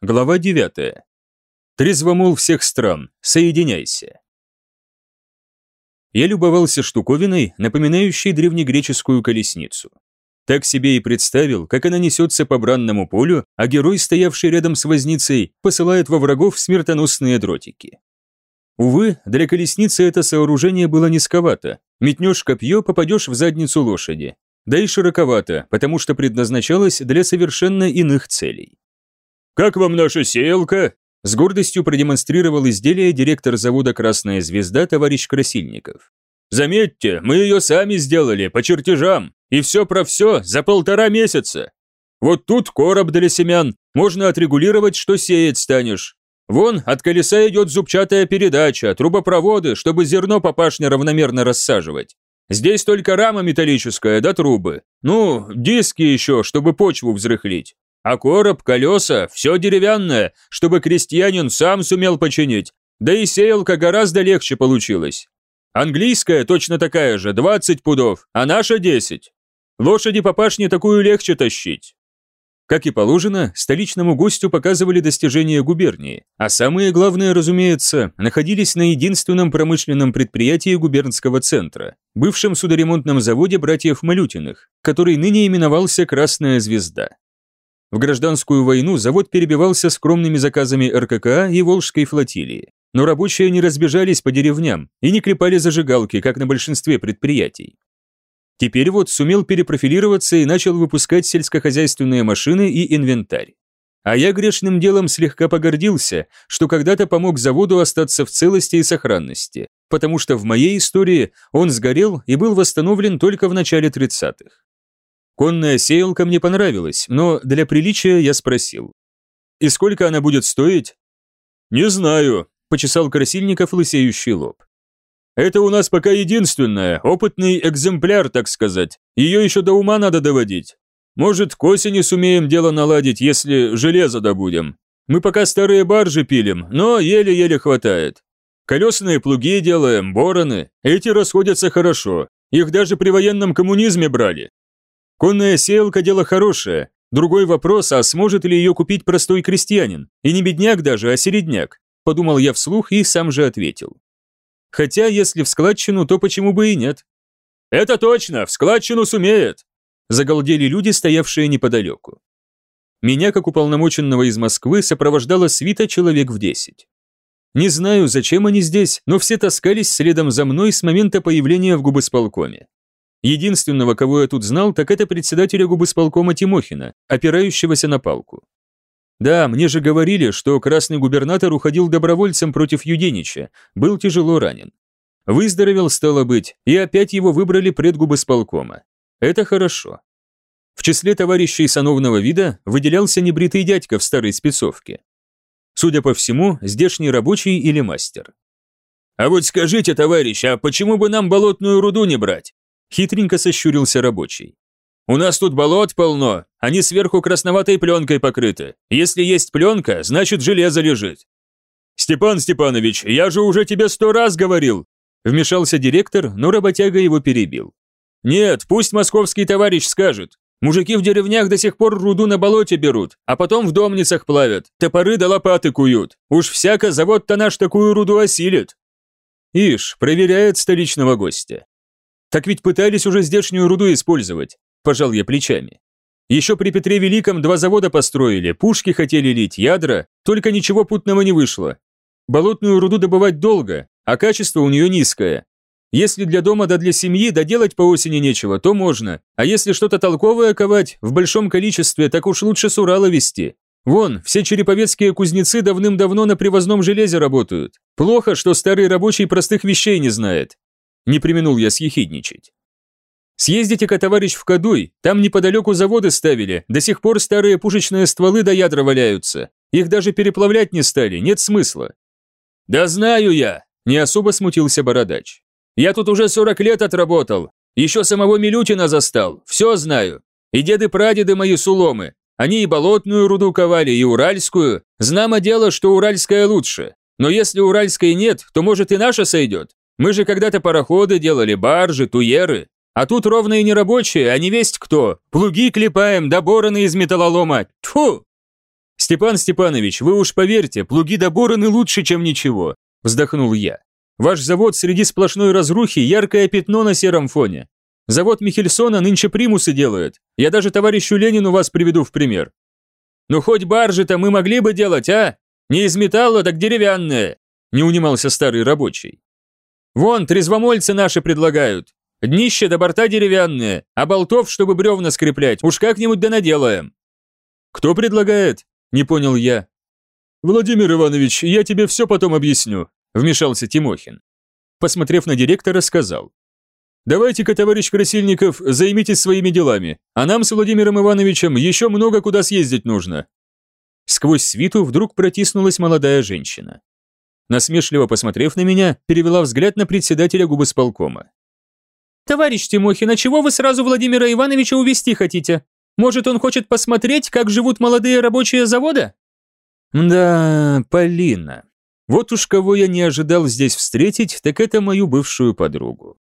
Глава 9. Трезвомол всех стран. Соединяйся. Я любовался штуковиной, напоминающей древнегреческую колесницу. Так себе и представил, как она несется по бранному полю, а герой, стоявший рядом с возницей, посылает во врагов смертоносные дротики. Увы, для колесницы это сооружение было низковато. Метнешь копье, попадешь в задницу лошади. Да и широковато, потому что предназначалось для совершенно иных целей. «Как вам наша сеялка?» С гордостью продемонстрировал изделие директор завода «Красная звезда» товарищ Красильников. «Заметьте, мы ее сами сделали, по чертежам, и все про все за полтора месяца. Вот тут короб для семян, можно отрегулировать, что сеять станешь. Вон, от колеса идет зубчатая передача, трубопроводы, чтобы зерно по пашне равномерно рассаживать. Здесь только рама металлическая, да трубы. Ну, диски еще, чтобы почву взрыхлить. А короб, колеса, все деревянное, чтобы крестьянин сам сумел починить. Да и сеялка гораздо легче получилась. Английская точно такая же, 20 пудов, а наша 10. Лошади по пашне такую легче тащить. Как и положено, столичному гостю показывали достижения губернии, а самые главные, разумеется, находились на единственном промышленном предприятии губернского центра, бывшем судоремонтном заводе братьев Малютиных, который ныне именовался «Красная звезда». В гражданскую войну завод перебивался скромными заказами РККА и Волжской флотилии. Но рабочие не разбежались по деревням и не клепали зажигалки, как на большинстве предприятий. Теперь вот сумел перепрофилироваться и начал выпускать сельскохозяйственные машины и инвентарь. А я грешным делом слегка погордился, что когда-то помог заводу остаться в целости и сохранности, потому что в моей истории он сгорел и был восстановлен только в начале 30-х. Конная сеялка мне понравилась, но для приличия я спросил. «И сколько она будет стоить?» «Не знаю», – почесал Красильников лысеющий лоб. «Это у нас пока единственное, опытный экземпляр, так сказать. Ее еще до ума надо доводить. Может, к осени сумеем дело наладить, если железо добудем. Мы пока старые баржи пилим, но еле-еле хватает. Колесные плуги делаем, бороны. Эти расходятся хорошо. Их даже при военном коммунизме брали. Конная сеялка – дело хорошее. Другой вопрос, а сможет ли ее купить простой крестьянин? И не бедняк даже, а середняк. Подумал я вслух и сам же ответил. Хотя, если в складчину, то почему бы и нет? Это точно, в складчину сумеет. Загалдели люди, стоявшие неподалеку. Меня, как уполномоченного из Москвы, сопровождала свита человек в десять. Не знаю, зачем они здесь, но все таскались следом за мной с момента появления в губысполкоме. Единственного, кого я тут знал, так это председателя губысполкома Тимохина, опирающегося на палку. Да, мне же говорили, что красный губернатор уходил добровольцем против Юденича, был тяжело ранен. Выздоровел, стало быть, и опять его выбрали предгубысполкома. Это хорошо. В числе товарищей сановного вида выделялся небритый дядька в старой спецовке. Судя по всему, здешний рабочий или мастер. «А вот скажите, товарищ, а почему бы нам болотную руду не брать? Хитренько сощурился рабочий. «У нас тут болот полно, они сверху красноватой пленкой покрыты. Если есть пленка, значит железо лежит». «Степан Степанович, я же уже тебе сто раз говорил!» Вмешался директор, но работяга его перебил. «Нет, пусть московский товарищ скажет. Мужики в деревнях до сих пор руду на болоте берут, а потом в домницах плавят, топоры да лопаты куют. Уж всяко завод-то наш такую руду осилит». Ишь, проверяет столичного гостя. Так ведь пытались уже здешнюю руду использовать, пожал я плечами. Еще при Петре Великом два завода построили, пушки хотели лить, ядра, только ничего путного не вышло. Болотную руду добывать долго, а качество у нее низкое. Если для дома да для семьи доделать по осени нечего, то можно, а если что-то толковое ковать в большом количестве, так уж лучше с Урала везти. Вон, все череповецкие кузнецы давным-давно на привозном железе работают. Плохо, что старый рабочий простых вещей не знает. Не применул я съехидничать. Съездите-ка, товарищ, в Кадуй, там неподалеку заводы ставили, до сих пор старые пушечные стволы до ядра валяются. Их даже переплавлять не стали, нет смысла. Да знаю я, не особо смутился бородач. Я тут уже 40 лет отработал, еще самого Милютина застал, все знаю. И деды-прадеды мои суломы, они и болотную руду ковали, и уральскую. Знамо дело, что уральская лучше. Но если уральской нет, то может и наша сойдет. Мы же когда-то пароходы делали, баржи, туеры. А тут ровно и не рабочие, а не весть кто. Плуги клепаем, да бороны из металлолома. Тьфу! Степан Степанович, вы уж поверьте, плуги да бороны лучше, чем ничего, вздохнул я. Ваш завод среди сплошной разрухи яркое пятно на сером фоне. Завод Михельсона нынче примусы делает. Я даже товарищу Ленину вас приведу в пример. Ну хоть баржи-то мы могли бы делать, а? Не из металла, так деревянные, не унимался старый рабочий. Вон, трезвомольцы наши предлагают. Днище до борта деревянные, а болтов, чтобы бревна скреплять, уж как-нибудь да наделаем. Кто предлагает? Не понял я. Владимир Иванович, я тебе все потом объясню, вмешался Тимохин. Посмотрев на директора, сказал. Давайте-ка, товарищ Красильников, займитесь своими делами, а нам с Владимиром Ивановичем еще много куда съездить нужно. Сквозь свиту вдруг протиснулась молодая женщина. Насмешливо посмотрев на меня, перевела взгляд на председателя губосполкома. «Товарищ Тимохин, а чего вы сразу Владимира Ивановича увести хотите? Может, он хочет посмотреть, как живут молодые рабочие завода?» «Да, Полина. Вот уж кого я не ожидал здесь встретить, так это мою бывшую подругу.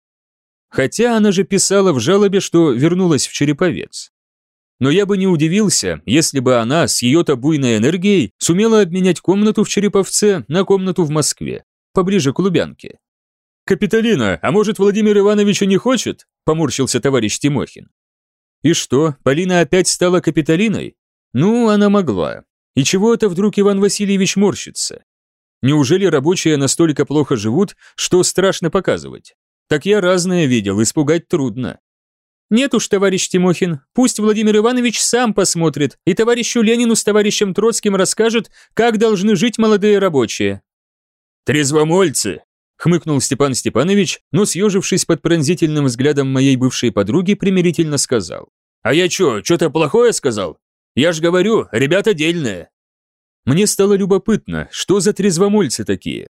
Хотя она же писала в жалобе, что вернулась в Череповец. Но я бы не удивился, если бы она с ее-то буйной энергией сумела обменять комнату в Череповце на комнату в Москве, поближе к Лубянке. «Капитолина, а может, Владимир Иванович и не хочет?» – поморщился товарищ Тимохин. «И что, Полина опять стала капитолиной? Ну, она могла. И чего это вдруг Иван Васильевич морщится? Неужели рабочие настолько плохо живут, что страшно показывать? Так я разное видел, испугать трудно. Нет уж, товарищ Тимохин, пусть Владимир Иванович сам посмотрит и товарищу Ленину с товарищем Троцким расскажет, как должны жить молодые рабочие. Трезвомольцы, хмыкнул Степан Степанович, но съежившись под пронзительным взглядом моей бывшей подруги, примирительно сказал. «А я чё, что-то плохое сказал? Я ж говорю, ребята дельные». Мне стало любопытно, что за трезвомольцы такие.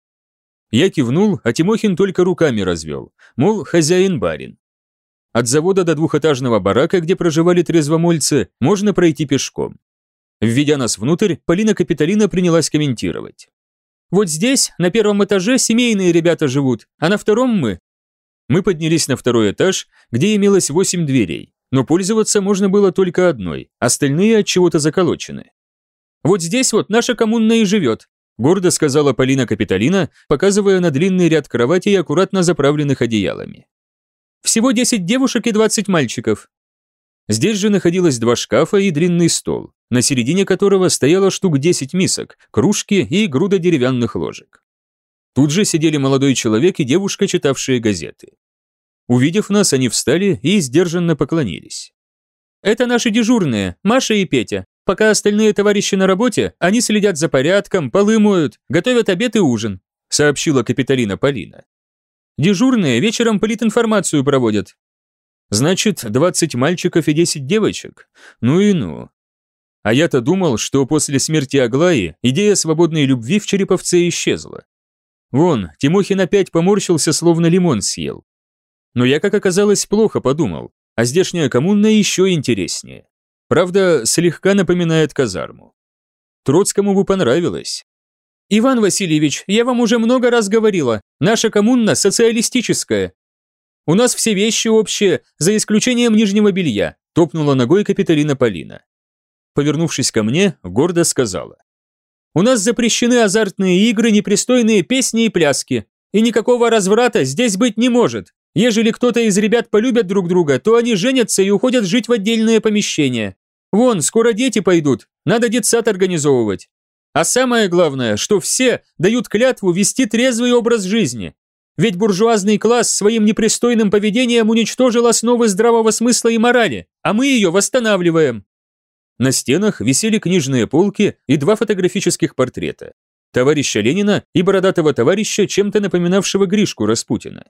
Я кивнул, а Тимохин только руками развел, мол, хозяин-барин. От завода до двухэтажного барака, где проживали трезвомольцы, можно пройти пешком. Введя нас внутрь, Полина Капитолина принялась комментировать. «Вот здесь, на первом этаже, семейные ребята живут, а на втором мы». Мы поднялись на второй этаж, где имелось восемь дверей, но пользоваться можно было только одной, остальные от чего-то заколочены. «Вот здесь вот наша коммуна и живет», гордо сказала Полина Капитолина, показывая на длинный ряд кроватей, аккуратно заправленных одеялами. Всего 10 девушек и 20 мальчиков. Здесь же находилось два шкафа и длинный стол, на середине которого стояло штук 10 мисок, кружки и груда деревянных ложек. Тут же сидели молодой человек и девушка, читавшие газеты. Увидев нас, они встали и сдержанно поклонились. «Это наши дежурные, Маша и Петя. Пока остальные товарищи на работе, они следят за порядком, полы моют, готовят обед и ужин», сообщила Капитолина Полина. Дежурные вечером политинформацию проводят. Значит, 20 мальчиков и 10 девочек? Ну и ну. А я-то думал, что после смерти Аглаи идея свободной любви в Череповце исчезла. Вон, Тимохин опять поморщился, словно лимон съел. Но я, как оказалось, плохо подумал, а здешняя коммуна еще интереснее. Правда, слегка напоминает казарму. Троцкому бы понравилось. «Иван Васильевич, я вам уже много раз говорила, наша коммуна социалистическая. У нас все вещи общие, за исключением нижнего белья», топнула ногой Капитолина Полина. Повернувшись ко мне, гордо сказала. «У нас запрещены азартные игры, непристойные песни и пляски, и никакого разврата здесь быть не может. Ежели кто-то из ребят полюбят друг друга, то они женятся и уходят жить в отдельное помещение. Вон, скоро дети пойдут, надо детсад организовывать. А самое главное, что все дают клятву вести трезвый образ жизни. Ведь буржуазный класс своим непристойным поведением уничтожил основы здравого смысла и морали, а мы ее восстанавливаем. На стенах висели книжные полки и два фотографических портрета. Товарища Ленина и бородатого товарища, чем-то напоминавшего Гришку Распутина.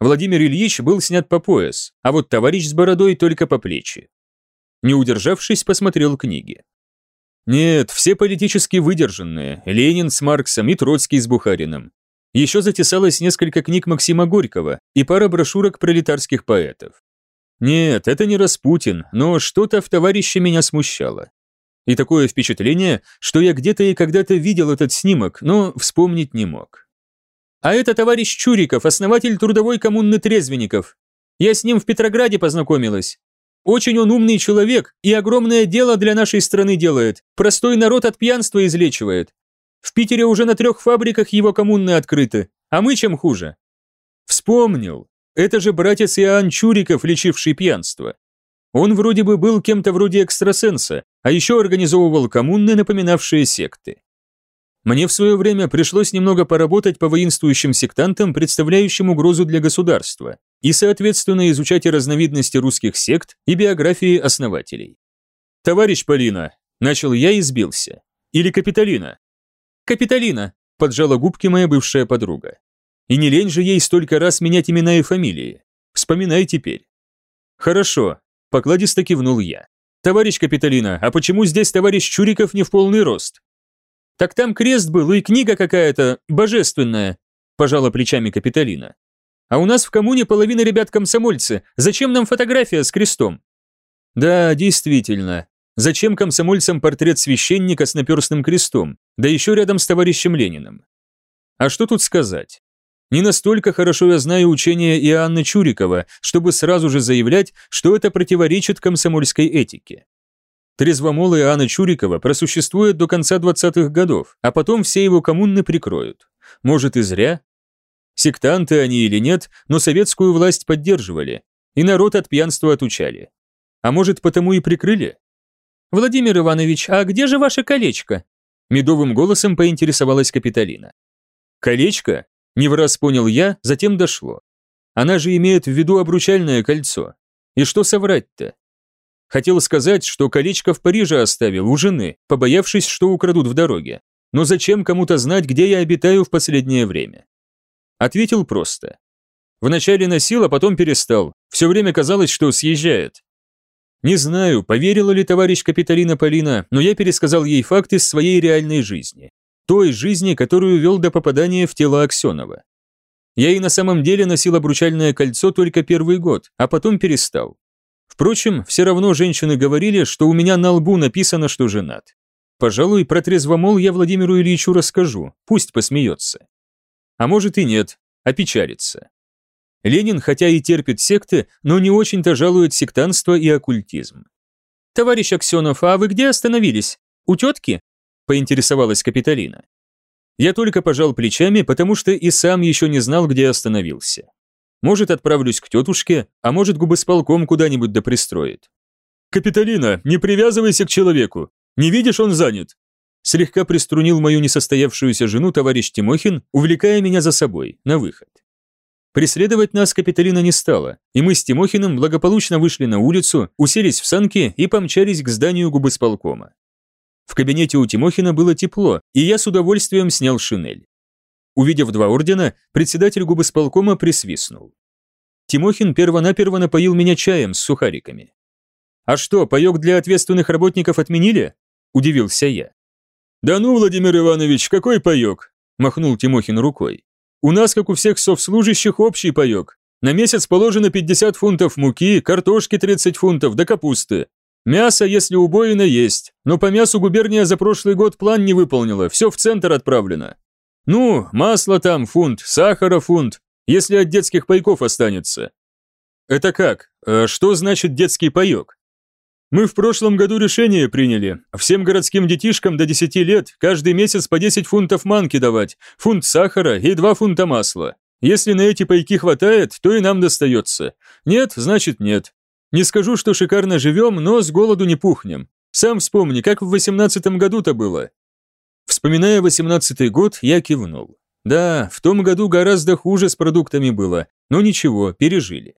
Владимир Ильич был снят по пояс, а вот товарищ с бородой только по плечи. Не удержавшись, посмотрел книги. Нет, все политически выдержанные, Ленин с Марксом и Троцкий с Бухарином. Еще затесалось несколько книг Максима Горького и пара брошюрок пролетарских поэтов. Нет, это не Распутин, но что-то в товарище меня смущало. И такое впечатление, что я где-то и когда-то видел этот снимок, но вспомнить не мог. А это товарищ Чуриков, основатель трудовой коммуны трезвенников. Я с ним в Петрограде познакомилась. Очень он умный человек и огромное дело для нашей страны делает. Простой народ от пьянства излечивает. В Питере уже на трех фабриках его коммуны открыты. А мы чем хуже? Вспомнил. Это же братец Иоанн Чуриков, лечивший пьянство. Он вроде бы был кем-то вроде экстрасенса, а еще организовывал коммуны, напоминавшие секты. Мне в свое время пришлось немного поработать по воинствующим сектантам, представляющим угрозу для государства, и, соответственно, изучать разновидности русских сект и биографии основателей. «Товарищ Полина», – начал я и сбился. «Или Капитолина?» «Капитолина», – поджала губки моя бывшая подруга. И не лень же ей столько раз менять имена и фамилии. Вспоминай теперь. Хорошо, покладисто кивнул я. Товарищ Капитолина, а почему здесь товарищ Чуриков не в полный рост? Так там крест был и книга какая-то божественная, пожала плечами Капитолина. А у нас в коммуне половина ребят комсомольцы. Зачем нам фотография с крестом? Да, действительно. Зачем комсомольцам портрет священника с наперстным крестом, да еще рядом с товарищем Лениным? А что тут сказать? Не настолько хорошо я знаю учение Иоанна Чурикова, чтобы сразу же заявлять, что это противоречит комсомольской этике. Трезвомол Иоанна Чурикова просуществует до конца 20-х годов, а потом все его коммуны прикроют. Может и зря? Сектанты они или нет, но советскую власть поддерживали, и народ от пьянства отучали. А может потому и прикрыли? «Владимир Иванович, а где же ваше колечко?» Медовым голосом поинтересовалась Капитолина. «Колечко? Не в понял я, затем дошло. Она же имеет в виду обручальное кольцо. И что соврать-то? Хотел сказать, что колечко в Париже оставил у жены, побоявшись, что украдут в дороге. Но зачем кому-то знать, где я обитаю в последнее время? Ответил просто. Вначале носил, а потом перестал. Все время казалось, что съезжает. Не знаю, поверила ли товарищ Капитолина Полина, но я пересказал ей факты своей реальной жизни той жизни, которую вел до попадания в тело Аксенова. Я и на самом деле носил обручальное кольцо только первый год, а потом перестал. Впрочем, все равно женщины говорили, что у меня на лбу написано, что женат. Пожалуй, про трезвомол я Владимиру Ильичу расскажу, пусть посмеется. А может и нет, опечалится. Ленин, хотя и терпит секты, но не очень-то жалует сектанство и оккультизм. «Товарищ Аксенов, а вы где остановились? У тетки?» поинтересовалась Капитолина. Я только пожал плечами, потому что и сам еще не знал, где остановился. Может, отправлюсь к тетушке, а может, губосполком куда-нибудь да пристроит. «Капитолина, не привязывайся к человеку! Не видишь, он занят!» Слегка приструнил мою несостоявшуюся жену товарищ Тимохин, увлекая меня за собой, на выход. Преследовать нас Капитолина не стала, и мы с Тимохиным благополучно вышли на улицу, уселись в санки и помчались к зданию губосполкома. В кабинете у Тимохина было тепло, и я с удовольствием снял шинель. Увидев два ордена, председатель губосполкома присвистнул. Тимохин первонаперво напоил меня чаем с сухариками. «А что, паёк для ответственных работников отменили?» – удивился я. «Да ну, Владимир Иванович, какой паёк?» – махнул Тимохин рукой. «У нас, как у всех совслужащих, общий паёк. На месяц положено 50 фунтов муки, картошки 30 фунтов, да капусты. Мясо, если убоено, есть, но по мясу губерния за прошлый год план не выполнила, все в центр отправлено. Ну, масло там фунт, сахара фунт, если от детских пайков останется. Это как? А что значит детский паек? Мы в прошлом году решение приняли. Всем городским детишкам до 10 лет каждый месяц по 10 фунтов манки давать, фунт сахара и 2 фунта масла. Если на эти пайки хватает, то и нам достается. Нет, значит нет. Не скажу, что шикарно живем, но с голоду не пухнем. Сам вспомни, как в восемнадцатом году-то было». Вспоминая восемнадцатый год, я кивнул. Да, в том году гораздо хуже с продуктами было, но ничего, пережили.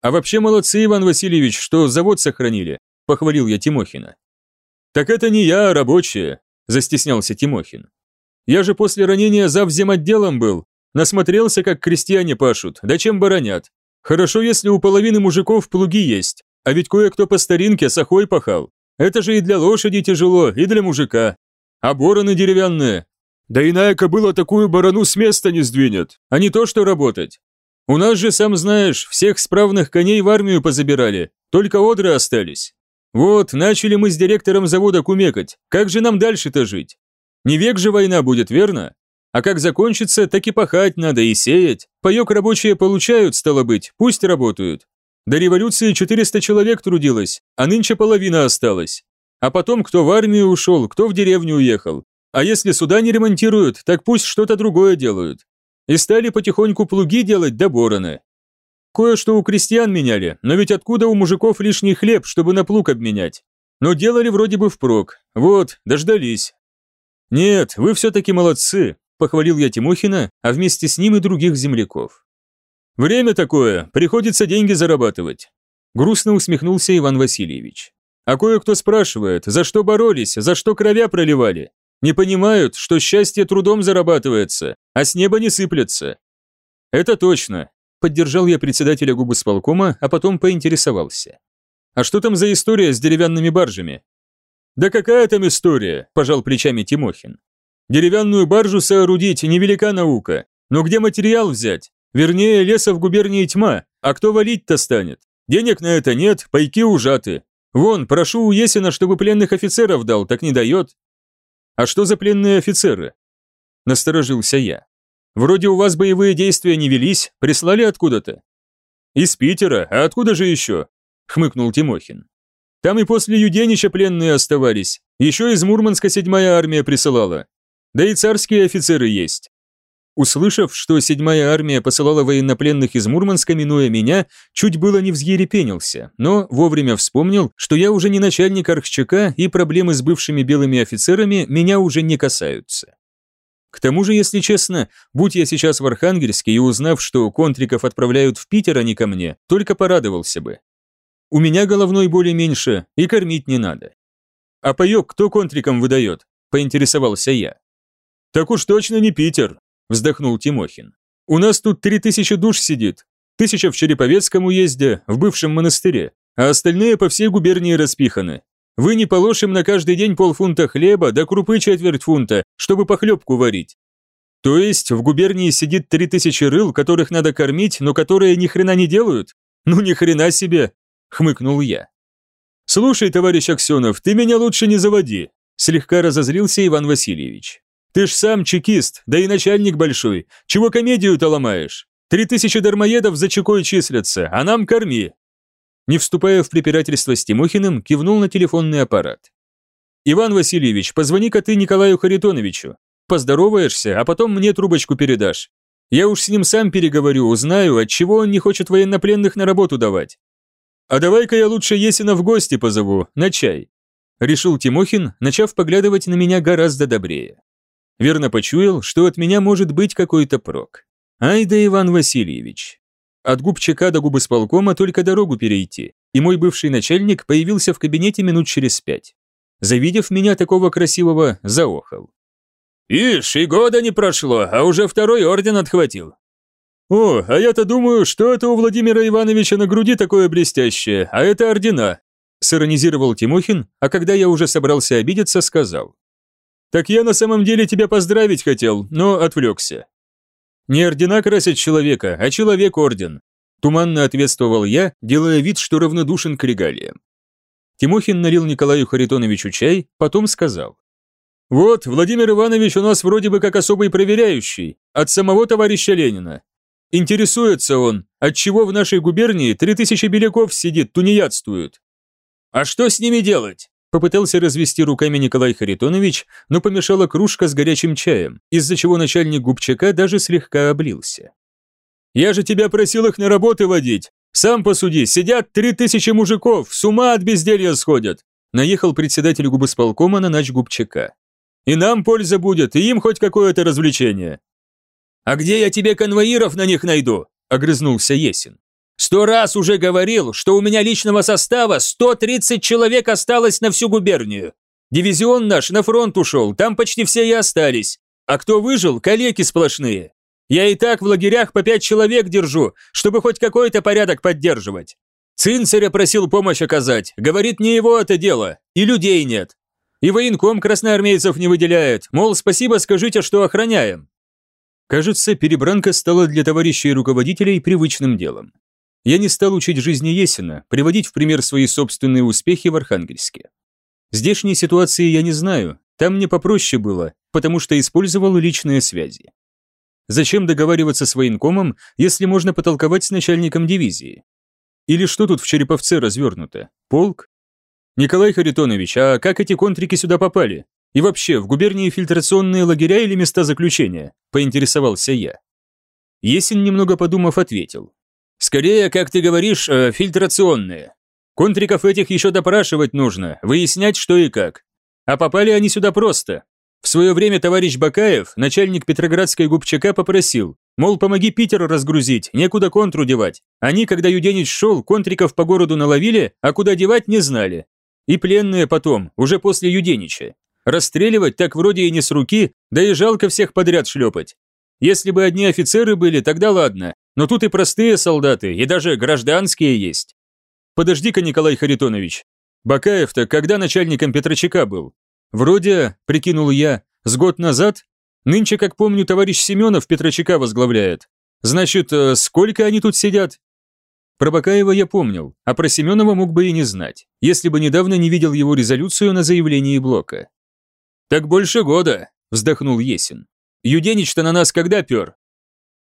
А вообще молодцы, Иван Васильевич, что завод сохранили, похвалил я Тимохина. Так это не я, а рабочие, застеснялся Тимохин. Я же после ранения завзем отделом был, насмотрелся, как крестьяне пашут, да чем баронят. Хорошо, если у половины мужиков плуги есть, а ведь кое-кто по старинке сахой пахал. Это же и для лошади тяжело, и для мужика. А бороны деревянные. Да иная кобыла такую барану с места не сдвинет, а не то что работать. У нас же, сам знаешь, всех справных коней в армию позабирали, только одры остались. Вот, начали мы с директором завода кумекать, как же нам дальше-то жить? Не век же война будет, верно? А как закончится, так и пахать надо и сеять. Паёк рабочие получают, стало быть, пусть работают. До революции 400 человек трудилось, а нынче половина осталась. А потом кто в армию ушел, кто в деревню уехал. А если суда не ремонтируют, так пусть что-то другое делают. И стали потихоньку плуги делать до бороны. Кое-что у крестьян меняли, но ведь откуда у мужиков лишний хлеб, чтобы на плуг обменять? Но делали вроде бы впрок. Вот, дождались. Нет, вы все-таки молодцы, похвалил я Тимохина, а вместе с ним и других земляков. Время такое, приходится деньги зарабатывать. Грустно усмехнулся Иван Васильевич. А кое-кто спрашивает, за что боролись, за что кровя проливали. Не понимают, что счастье трудом зарабатывается, а с неба не сыплется. Это точно, поддержал я председателя губысполкома, а потом поинтересовался. А что там за история с деревянными баржами? Да какая там история, пожал плечами Тимохин. Деревянную баржу соорудить невелика наука, но где материал взять? Вернее, леса в губернии тьма, а кто валить-то станет? Денег на это нет, пайки ужаты. Вон, прошу у Есина, чтобы пленных офицеров дал, так не дает. «А что за пленные офицеры?» Насторожился я. «Вроде у вас боевые действия не велись, прислали откуда-то?» «Из Питера, а откуда же еще?» хмыкнул Тимохин. «Там и после Юденича пленные оставались, еще из Мурманска седьмая армия присылала. Да и царские офицеры есть. Услышав, что седьмая армия посылала военнопленных из Мурманска, минуя меня, чуть было не взъерепенился, но вовремя вспомнил, что я уже не начальник Архчака и проблемы с бывшими белыми офицерами меня уже не касаются. К тому же, если честно, будь я сейчас в Архангельске и узнав, что контриков отправляют в Питер, а не ко мне, только порадовался бы. У меня головной боли меньше, и кормить не надо. А паёк кто контриком выдает? Поинтересовался я. Так уж точно не Питер, вздохнул Тимохин. У нас тут три тысячи душ сидит. Тысяча в Череповецком уезде, в бывшем монастыре, а остальные по всей губернии распиханы. Вы не положим на каждый день полфунта хлеба, да крупы четверть фунта, чтобы похлебку варить. То есть в губернии сидит три тысячи рыл, которых надо кормить, но которые ни хрена не делают? Ну ни хрена себе, хмыкнул я. Слушай, товарищ Аксенов, ты меня лучше не заводи, слегка разозлился Иван Васильевич. Ты ж сам чекист, да и начальник большой. Чего комедию-то ломаешь? Три тысячи дармоедов за чекой числятся, а нам корми». Не вступая в препирательство с Тимохиным, кивнул на телефонный аппарат. «Иван Васильевич, позвони-ка ты Николаю Харитоновичу. Поздороваешься, а потом мне трубочку передашь. Я уж с ним сам переговорю, узнаю, отчего он не хочет военнопленных на работу давать. А давай-ка я лучше Есина в гости позову, на чай». Решил Тимохин, начав поглядывать на меня гораздо добрее. Верно почуял, что от меня может быть какой-то прок. Ай да Иван Васильевич. От губ ЧК до губы сполкома только дорогу перейти, и мой бывший начальник появился в кабинете минут через пять. Завидев меня такого красивого, заохал. «Ишь, и года не прошло, а уже второй орден отхватил». «О, а я-то думаю, что это у Владимира Ивановича на груди такое блестящее, а это ордена», сиронизировал Тимохин, а когда я уже собрался обидеться, сказал. «Так я на самом деле тебя поздравить хотел, но отвлекся». «Не ордена красят человека, а человек орден», туманно ответствовал я, делая вид, что равнодушен к регалиям. Тимохин налил Николаю Харитоновичу чай, потом сказал. «Вот, Владимир Иванович у нас вроде бы как особый проверяющий, от самого товарища Ленина. Интересуется он, отчего в нашей губернии три тысячи беляков сидит, тунеядствуют. А что с ними делать? Попытался развести руками Николай Харитонович, но помешала кружка с горячим чаем, из-за чего начальник губчака даже слегка облился. «Я же тебя просил их на работы водить! Сам посуди, сидят три тысячи мужиков, с ума от безделья сходят!» Наехал председатель губысполкома на нач губчака. «И нам польза будет, и им хоть какое-то развлечение!» «А где я тебе конвоиров на них найду?» – огрызнулся Есин. Сто раз уже говорил, что у меня личного состава 130 человек осталось на всю губернию. Дивизион наш на фронт ушел, там почти все и остались. А кто выжил, калеки сплошные. Я и так в лагерях по пять человек держу, чтобы хоть какой-то порядок поддерживать. Цинцаря просил помощь оказать, говорит, не его это дело, и людей нет. И военком красноармейцев не выделяет, мол, спасибо скажите, что охраняем. Кажется, перебранка стала для товарищей руководителей привычным делом я не стал учить жизни Есина, приводить в пример свои собственные успехи в Архангельске. Здешней ситуации я не знаю, там мне попроще было, потому что использовал личные связи. Зачем договариваться с военкомом, если можно потолковать с начальником дивизии? Или что тут в Череповце развернуто? Полк? Николай Харитонович, а как эти контрики сюда попали? И вообще, в губернии фильтрационные лагеря или места заключения? Поинтересовался я. Есин, немного подумав, ответил. Скорее, как ты говоришь, э, фильтрационные. Контриков этих еще допрашивать нужно, выяснять, что и как. А попали они сюда просто. В свое время товарищ Бакаев, начальник Петроградской губчака, попросил, мол, помоги Питер разгрузить, некуда контру девать. Они, когда Юденич шел, контриков по городу наловили, а куда девать не знали. И пленные потом, уже после Юденича. Расстреливать так вроде и не с руки, да и жалко всех подряд шлепать. Если бы одни офицеры были, тогда ладно, но тут и простые солдаты, и даже гражданские есть. Подожди-ка, Николай Харитонович. Бакаев-то когда начальником Петрочака был? Вроде, прикинул я, с год назад? Нынче, как помню, товарищ Семенов Петрочака возглавляет. Значит, э, сколько они тут сидят? Про Бакаева я помнил, а про Семенова мог бы и не знать, если бы недавно не видел его резолюцию на заявлении блока. «Так больше года», – вздохнул Есин. «Юденич-то на нас когда пер?»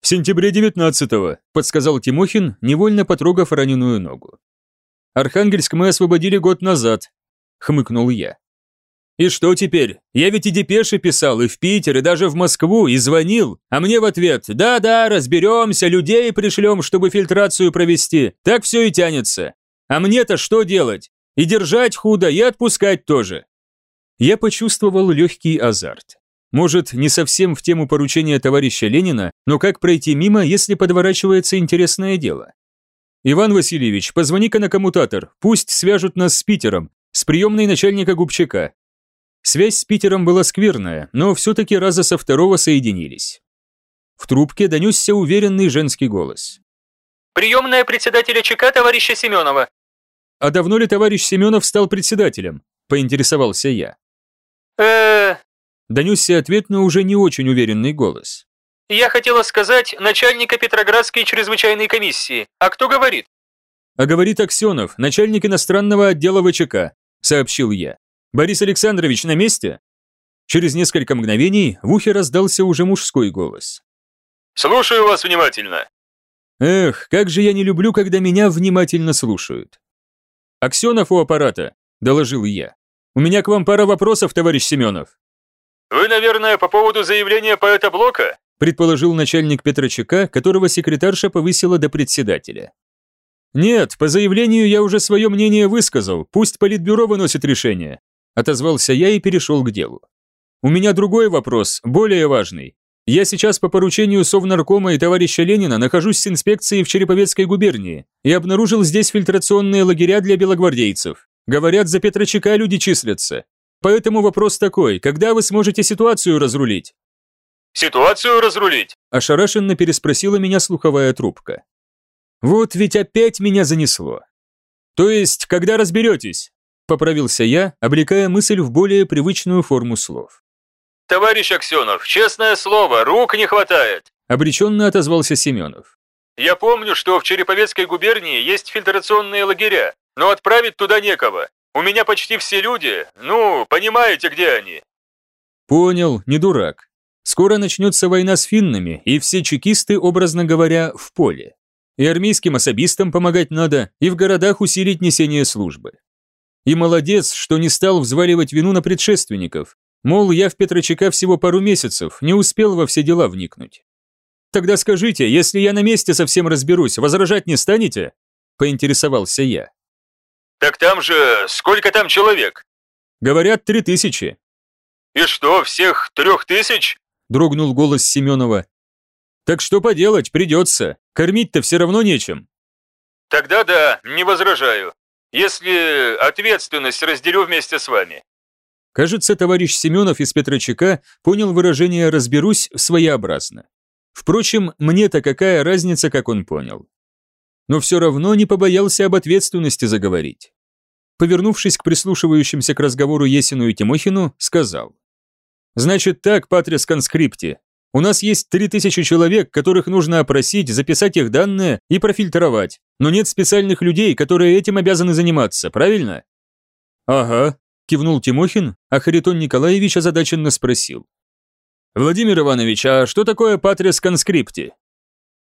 «В сентябре 19-го», – подсказал Тимохин, невольно потрогав раненую ногу. «Архангельск мы освободили год назад», – хмыкнул я. «И что теперь? Я ведь и депеши писал, и в Питер, и даже в Москву, и звонил, а мне в ответ «Да-да, разберемся, людей пришлем, чтобы фильтрацию провести, так все и тянется. А мне-то что делать? И держать худо, и отпускать тоже я почувствовал легкий азарт. Может, не совсем в тему поручения товарища Ленина, но как пройти мимо, если подворачивается интересное дело? Иван Васильевич, позвони-ка на коммутатор, пусть свяжут нас с Питером, с приемной начальника Губчака. Связь с Питером была скверная, но все-таки раза со второго соединились. В трубке донесся уверенный женский голос. «Приемная председателя ЧК товарища Семенова». «А давно ли товарищ Семенов стал председателем?» – поинтересовался я э Донесся ответ на уже не очень уверенный голос. «Я хотела сказать начальника Петроградской чрезвычайной комиссии. А кто говорит?» «А говорит Аксенов, начальник иностранного отдела ВЧК», – сообщил я. «Борис Александрович на месте?» Через несколько мгновений в ухе раздался уже мужской голос. «Слушаю вас внимательно». Эх, как же я не люблю, когда меня внимательно слушают. «Аксенов у аппарата», – доложил я. У меня к вам пара вопросов, товарищ Семенов». «Вы, наверное, по поводу заявления поэта Блока?» предположил начальник Петрочака, которого секретарша повысила до председателя. «Нет, по заявлению я уже свое мнение высказал, пусть Политбюро выносит решение», отозвался я и перешел к делу. «У меня другой вопрос, более важный. Я сейчас по поручению Совнаркома и товарища Ленина нахожусь с инспекцией в Череповецкой губернии и обнаружил здесь фильтрационные лагеря для белогвардейцев. Говорят, за Петрочака люди числятся. Поэтому вопрос такой, когда вы сможете ситуацию разрулить?» «Ситуацию разрулить?» – ошарашенно переспросила меня слуховая трубка. «Вот ведь опять меня занесло. То есть, когда разберетесь?» – поправился я, облекая мысль в более привычную форму слов. «Товарищ Аксенов, честное слово, рук не хватает!» – обреченно отозвался Семенов. «Я помню, что в Череповецкой губернии есть фильтрационные лагеря, но отправить туда некого. У меня почти все люди, ну, понимаете, где они». «Понял, не дурак. Скоро начнется война с финнами, и все чекисты, образно говоря, в поле. И армейским особистам помогать надо, и в городах усилить несение службы. И молодец, что не стал взваливать вину на предшественников. Мол, я в Петрочака всего пару месяцев, не успел во все дела вникнуть. Тогда скажите, если я на месте совсем разберусь, возражать не станете? Поинтересовался я. «Так там же... сколько там человек?» «Говорят, три тысячи». «И что, всех трех тысяч?» Дрогнул голос Семенова. «Так что поделать, придется. Кормить-то все равно нечем». «Тогда да, не возражаю. Если ответственность разделю вместе с вами». Кажется, товарищ Семенов из Петрочака понял выражение «разберусь» своеобразно. Впрочем, мне-то какая разница, как он понял но все равно не побоялся об ответственности заговорить. Повернувшись к прислушивающимся к разговору Есину и Тимохину, сказал. «Значит так, Патрис Конскрипти, у нас есть три тысячи человек, которых нужно опросить, записать их данные и профильтровать, но нет специальных людей, которые этим обязаны заниматься, правильно?» «Ага», – кивнул Тимохин, а Харитон Николаевич озадаченно спросил. «Владимир Иванович, а что такое Патрис Конскрипти?»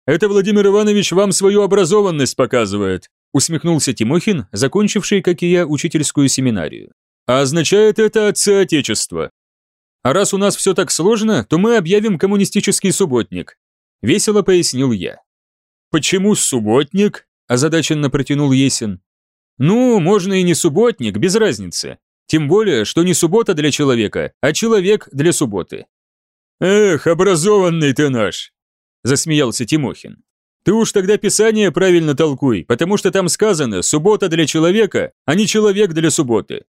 Это Владимир Иванович вам свою образованность показывает. Усмехнулся Тимохин, закончивший, как и я, учительскую семинарию. А означает это отцы Отечества. А раз у нас все так сложно, то мы объявим коммунистический субботник. Весело пояснил я. Почему субботник? озадаченно протянул Есин. Ну, можно и не субботник, без разницы. Тем более, что не суббота для человека, а человек для субботы. Эх, образованный ты наш, засмеялся Тимохин. Ты уж тогда Писание правильно толкуй, потому что там сказано «суббота для человека», а не «человек для субботы».